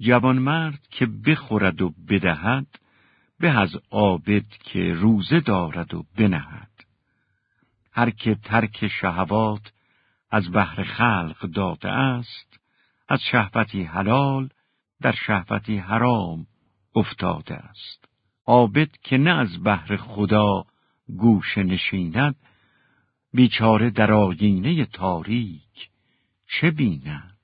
جوانمرد که بخورد و بدهد به از عابد که روزه دارد و بنهد. هر که ترک شهوات از بحر خلق داده است از شهوتی حلال در شهوتی حرام افتاده است. عابد که نه از بحر خدا گوش نشیند بیچاره در آینه تاریک چه بیند؟